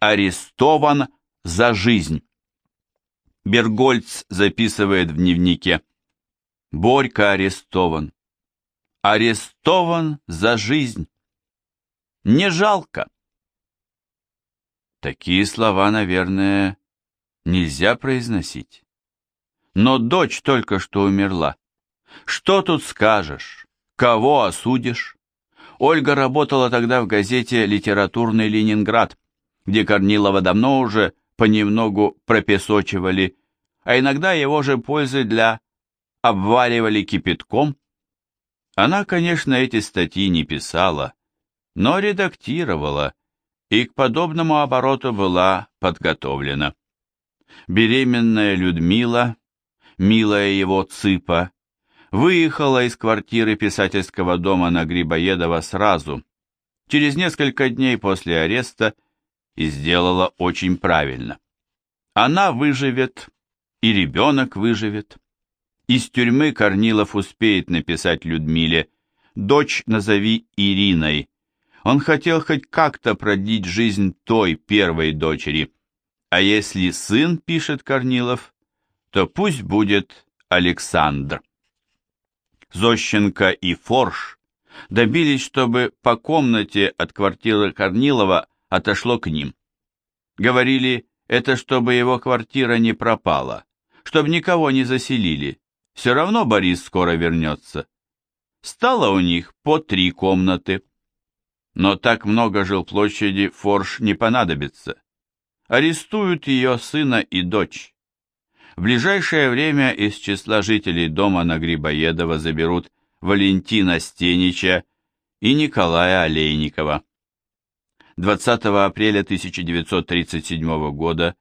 арестован за жизнь. Бергольц записывает в дневнике. Борька арестован. Арестован за жизнь. Не жалко. Такие слова, наверное, нельзя произносить. Но дочь только что умерла. Что тут скажешь? Кого осудишь? Ольга работала тогда в газете «Литературный Ленинград», где Корнилова давно уже понемногу пропесочивали, а иногда его же пользы для обваливали кипятком. Она, конечно, эти статьи не писала, но редактировала, и к подобному обороту была подготовлена. Беременная Людмила, милая его цыпа, выехала из квартиры писательского дома на Грибоедова сразу, через несколько дней после ареста, и сделала очень правильно. Она выживет, и ребенок выживет. Из тюрьмы Корнилов успеет написать Людмиле «Дочь назови Ириной». Он хотел хоть как-то продлить жизнь той первой дочери. А если сын, пишет Корнилов, то пусть будет Александр. Зощенко и Форш добились, чтобы по комнате от квартиры Корнилова отошло к ним. Говорили, это чтобы его квартира не пропала, чтобы никого не заселили. Все равно Борис скоро вернется. Стало у них по три комнаты. Но так много жилплощади Форш не понадобится. Арестуют ее сына и дочь. В ближайшее время из числа жителей дома на Грибоедова заберут Валентина Стенича и Николая Олейникова. 20 апреля 1937 года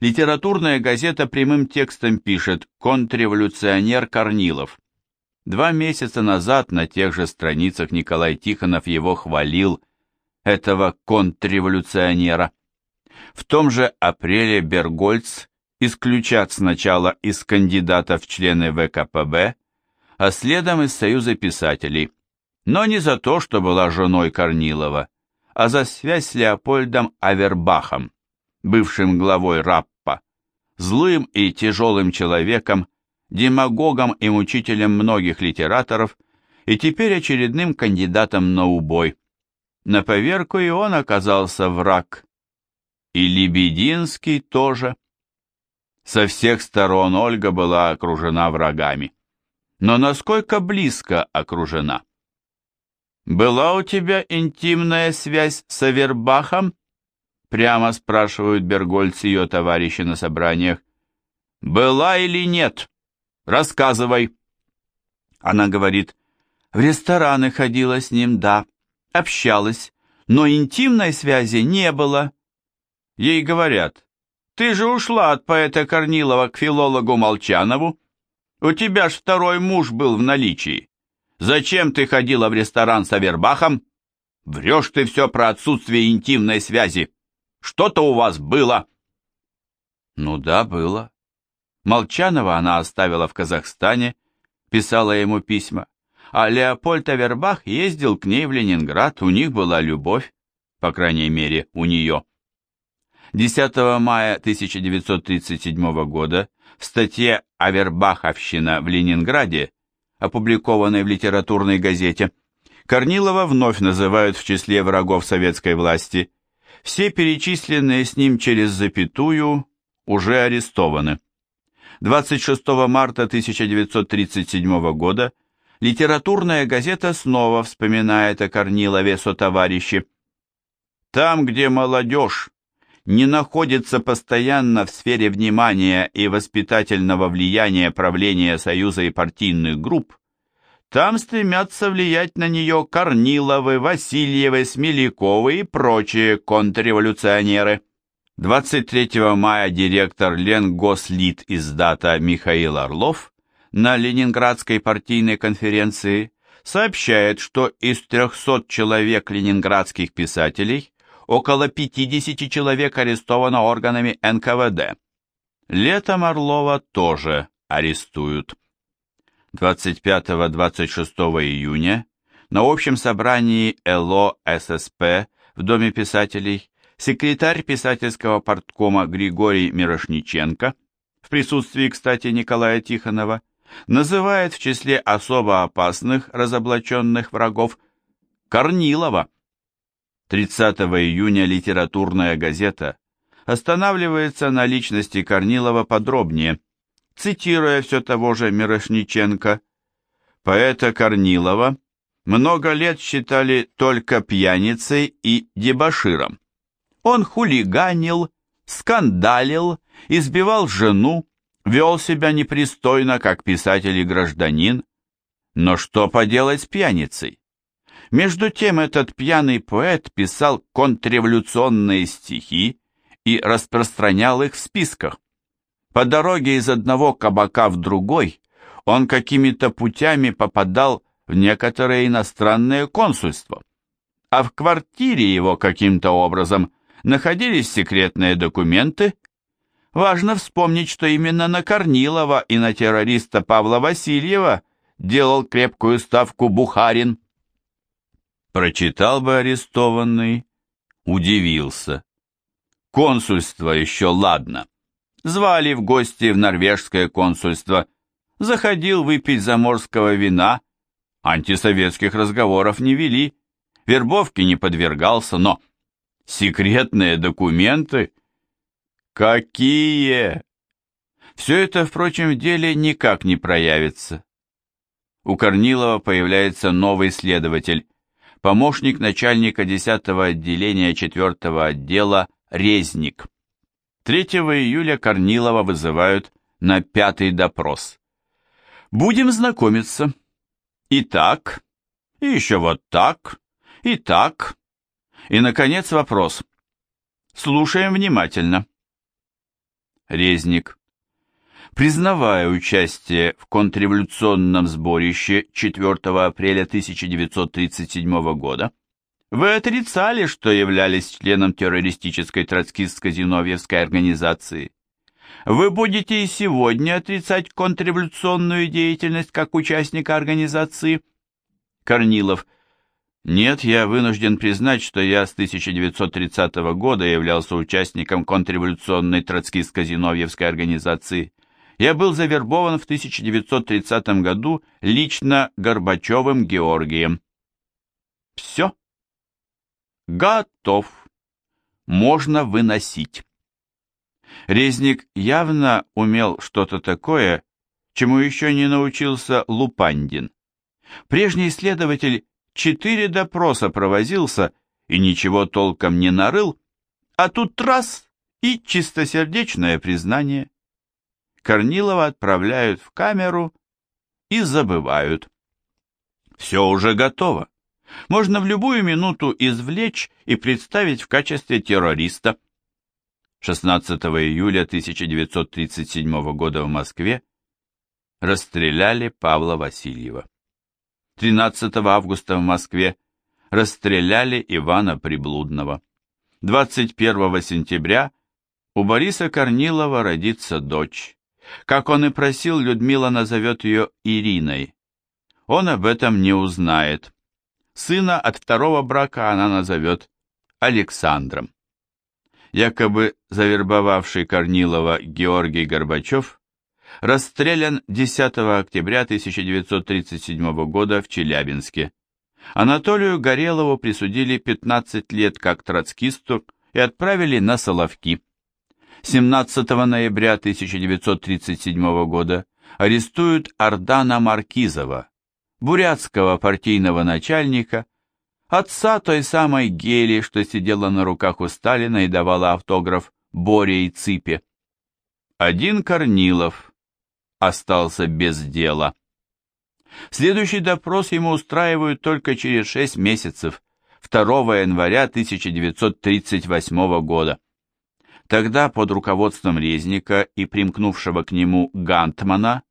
литературная газета прямым текстом пишет «Контрреволюционер Корнилов». Два месяца назад на тех же страницах Николай Тихонов его хвалил, этого контрреволюционера. В том же апреле Бергольц исключат сначала из кандидатов в члены ВКПБ, а следом из Союза писателей, но не за то, что была женой Корнилова, а за связь с Леопольдом Авербахом, бывшим главой Раппа, злым и тяжелым человеком, демагогом и мучителем многих литераторов и теперь очередным кандидатом на убой. На поверку и он оказался враг. И Лебединский тоже. Со всех сторон Ольга была окружена врагами. Но насколько близко окружена? «Была у тебя интимная связь с Авербахом?» Прямо спрашивают Бергольц ее товарищи на собраниях. «Была или нет? Рассказывай!» Она говорит, «В рестораны ходила с ним, да, общалась, но интимной связи не было». Ей говорят, ты же ушла от поэта Корнилова к филологу Молчанову. У тебя ж второй муж был в наличии. Зачем ты ходила в ресторан с Авербахом? Врешь ты все про отсутствие интимной связи. Что-то у вас было. Ну да, было. Молчанова она оставила в Казахстане, писала ему письма, а Леопольд Авербах ездил к ней в Ленинград, у них была любовь, по крайней мере, у нее. 10 мая 1937 года в статье «Авербаховщина в Ленинграде», опубликованной в литературной газете, Корнилова вновь называют в числе врагов советской власти. Все перечисленные с ним через запятую уже арестованы. 26 марта 1937 года литературная газета снова вспоминает о Корнилове сотоварищи. «Там, где молодежь не находится постоянно в сфере внимания и воспитательного влияния правления Союза и партийных групп, там стремятся влиять на нее Корниловы, Васильевы, Смеляковы и прочие контрреволюционеры. 23 мая директор Ленгослит издата Михаил Орлов на Ленинградской партийной конференции сообщает, что из 300 человек ленинградских писателей около 50 человек арестовано органами НКВД. Летом Орлова тоже арестуют. 25-26 июня на общем собрании ЛО ССП в Доме писателей секретарь писательского порткома Григорий Мирошниченко, в присутствии, кстати, Николая Тихонова, называет в числе особо опасных разоблаченных врагов Корнилова. 30 июня литературная газета останавливается на личности Корнилова подробнее, цитируя все того же Мирошниченко. Поэта Корнилова много лет считали только пьяницей и дебоширом. Он хулиганил, скандалил, избивал жену, вел себя непристойно, как писатель и гражданин. Но что поделать с пьяницей? Между тем этот пьяный поэт писал контрреволюционные стихи и распространял их в списках. По дороге из одного кабака в другой он какими-то путями попадал в некоторые иностранные консульства, а в квартире его каким-то образом находились секретные документы. Важно вспомнить, что именно на Корнилова и на террориста Павла Васильева делал крепкую ставку Бухарин. Прочитал бы арестованный, удивился. Консульство еще ладно. Звали в гости в норвежское консульство. Заходил выпить заморского вина. Антисоветских разговоров не вели. Вербовке не подвергался, но... Секретные документы? Какие? Все это, впрочем, в деле никак не проявится. У Корнилова появляется новый следователь, помощник начальника 10-го отделения 4-го отдела Резник. 3 июля Корнилова вызывают на пятый допрос. Будем знакомиться. И так, и еще вот так, и так. И, наконец, вопрос. Слушаем внимательно. Резник. Признавая участие в контрреволюционном сборище 4 апреля 1937 года, вы отрицали, что являлись членом террористической троцкистско-зиновьевской организации. Вы будете и сегодня отрицать контрреволюционную деятельность как участника организации? Корнилов. Нет, я вынужден признать, что я с 1930 года являлся участником контрреволюционной троцкистско-зиновьевской организации. Я был завербован в 1930 году лично Горбачевым Георгием. Все. Готов. Можно выносить. Резник явно умел что-то такое, чему еще не научился Лупандин. Прежний следователь четыре допроса провозился и ничего толком не нарыл, а тут раз и чистосердечное признание. Корнилова отправляют в камеру и забывают. Все уже готово можно в любую минуту извлечь и представить в качестве террориста. 16 июля 1937 года в Москве расстреляли Павла Васильева. 13 августа в Москве расстреляли Ивана Приблудного. 21 сентября у Бориса Корнилова родится дочь. Как он и просил, Людмила назовет ее Ириной. Он об этом не узнает. Сына от второго брака она назовет Александром. Якобы завербовавший Корнилова Георгий Горбачев расстрелян 10 октября 1937 года в Челябинске. Анатолию Горелову присудили 15 лет как троцкисту и отправили на Соловки. 17 ноября 1937 года арестуют Ардана Маркизова, бурятского партийного начальника, отца той самой Гели, что сидела на руках у Сталина и давала автограф Боре и Ципе. Один Корнилов остался без дела. Следующий допрос ему устраивают только через шесть месяцев, 2 января 1938 года. Тогда под руководством Резника и примкнувшего к нему Гантмана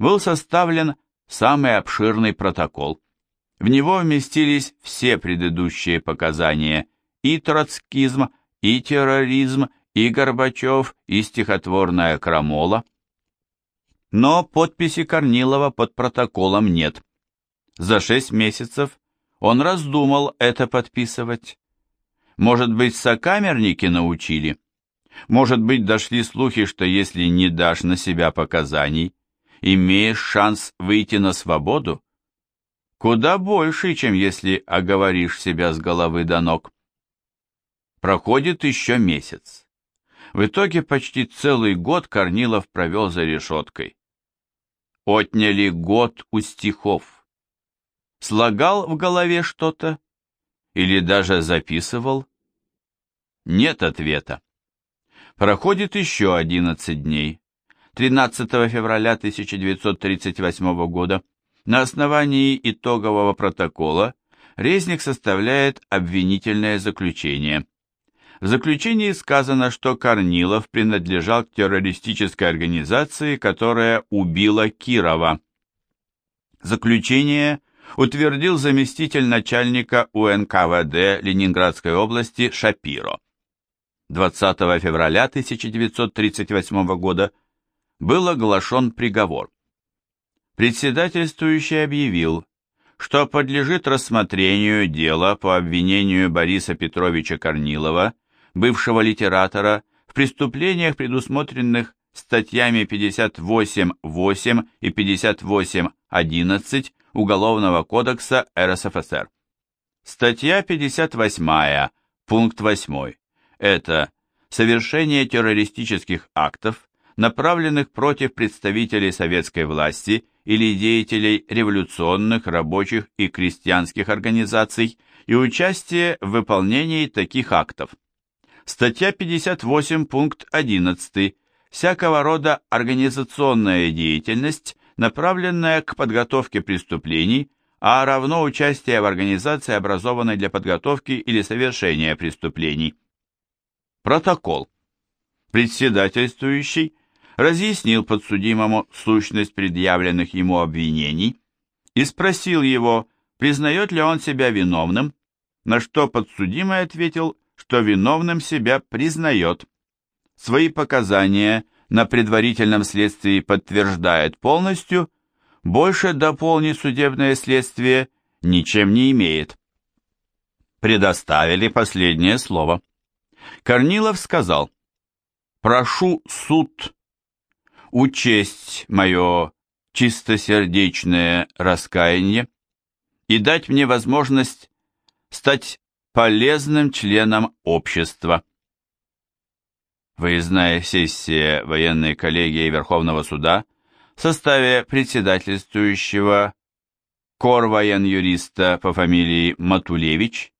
был составлен самый обширный протокол. В него вместились все предыдущие показания и троцкизм, и терроризм, и Горбачев, и стихотворная крамола. Но подписи Корнилова под протоколом нет. За шесть месяцев он раздумал это подписывать. Может быть, сокамерники научили? Может быть, дошли слухи, что если не дашь на себя показаний, имеешь шанс выйти на свободу? Куда больше, чем если оговоришь себя с головы до ног. Проходит еще месяц. В итоге почти целый год Корнилов провел за решеткой. Отняли год у стихов. Слагал в голове что-то? Или даже записывал? Нет ответа. Проходит еще 11 дней. 13 февраля 1938 года на основании итогового протокола Резник составляет обвинительное заключение. В заключении сказано, что Корнилов принадлежал к террористической организации, которая убила Кирова. Заключение утвердил заместитель начальника УНКВД Ленинградской области Шапиро. 20 февраля 1938 года был оглашен приговор. Председательствующий объявил, что подлежит рассмотрению дело по обвинению Бориса Петровича Корнилова, бывшего литератора, в преступлениях, предусмотренных статьями 58.8 и 58.11 Уголовного кодекса РСФСР. Статья 58, пункт 8 это совершение террористических актов, направленных против представителей советской власти или деятелей революционных, рабочих и крестьянских организаций и участие в выполнении таких актов. Статья 58, пункт 11. Всякого рода организационная деятельность, направленная к подготовке преступлений, а равно участие в организации, образованной для подготовки или совершения преступлений. Протокол. Председательствующий разъяснил подсудимому сущность предъявленных ему обвинений и спросил его, признает ли он себя виновным, на что подсудимый ответил, что виновным себя признает. Свои показания на предварительном следствии подтверждает полностью, больше дополнить судебное следствие ничем не имеет. Предоставили последнее слово. Корнилов сказал, «Прошу суд учесть мое чистосердечное раскаяние и дать мне возможность стать полезным членом общества». Выездная сессия военной коллегии Верховного суда в составе председательствующего корвоен-юриста по фамилии Матулевич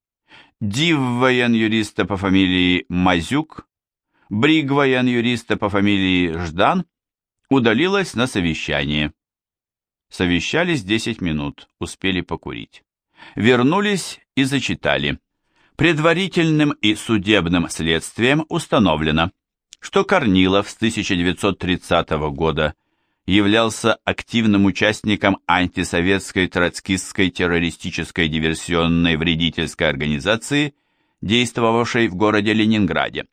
див-воен-юриста по фамилии Мазюк, бриг-воен-юриста по фамилии Ждан удалилась на совещание. Совещались 10 минут, успели покурить. Вернулись и зачитали. Предварительным и судебным следствием установлено, что Корнилов с 1930 года являлся активным участником антисоветской троцкистской террористической диверсионной вредительской организации, действовавшей в городе Ленинграде.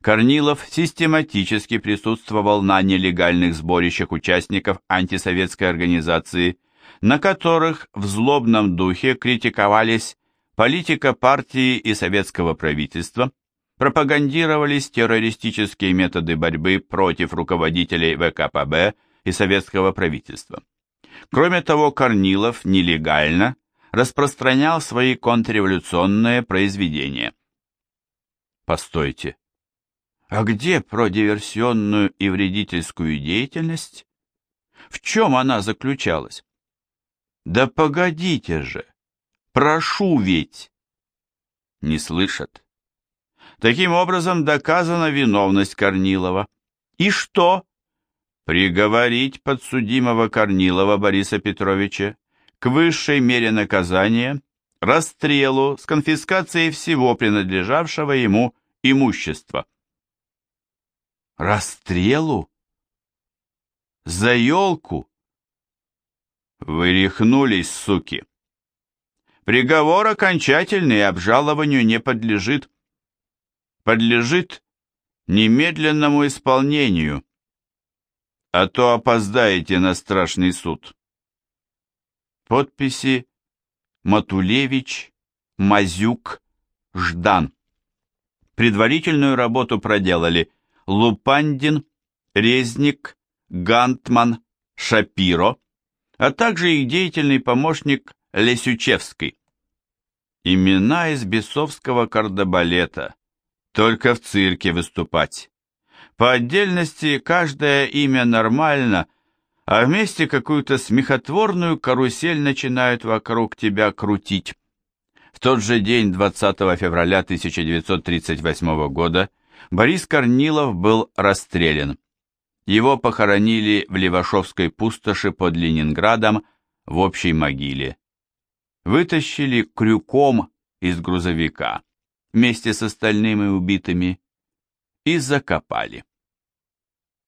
Корнилов систематически присутствовал на нелегальных сборищах участников антисоветской организации, на которых в злобном духе критиковались политика партии и советского правительства, пропагандировались террористические методы борьбы против руководителей ВКПБ и советского правительства. Кроме того, Корнилов нелегально распространял свои контрреволюционные произведения. Постойте, а где продиверсионную и вредительскую деятельность? В чем она заключалась? Да погодите же, прошу ведь. Не слышат. Таким образом доказана виновность Корнилова. И что? Приговорить подсудимого Корнилова Бориса Петровича к высшей мере наказания, расстрелу с конфискацией всего принадлежавшего ему имущества. Расстрелу? За елку? Вы рехнулись, суки. Приговор окончательный обжалованию не подлежит. Подлежит немедленному исполнению а то опоздаете на страшный суд. Подписи Матулевич, Мазюк, Ждан. Предварительную работу проделали Лупандин, Резник, Гантман, Шапиро, а также их деятельный помощник Лесючевский. Имена из бесовского кардебалета, только в цирке выступать. По отдельности каждое имя нормально, а вместе какую-то смехотворную карусель начинают вокруг тебя крутить. В тот же день, 20 февраля 1938 года, Борис Корнилов был расстрелян. Его похоронили в Левашовской пустоши под Ленинградом в общей могиле. Вытащили крюком из грузовика вместе с остальными убитыми и закопали.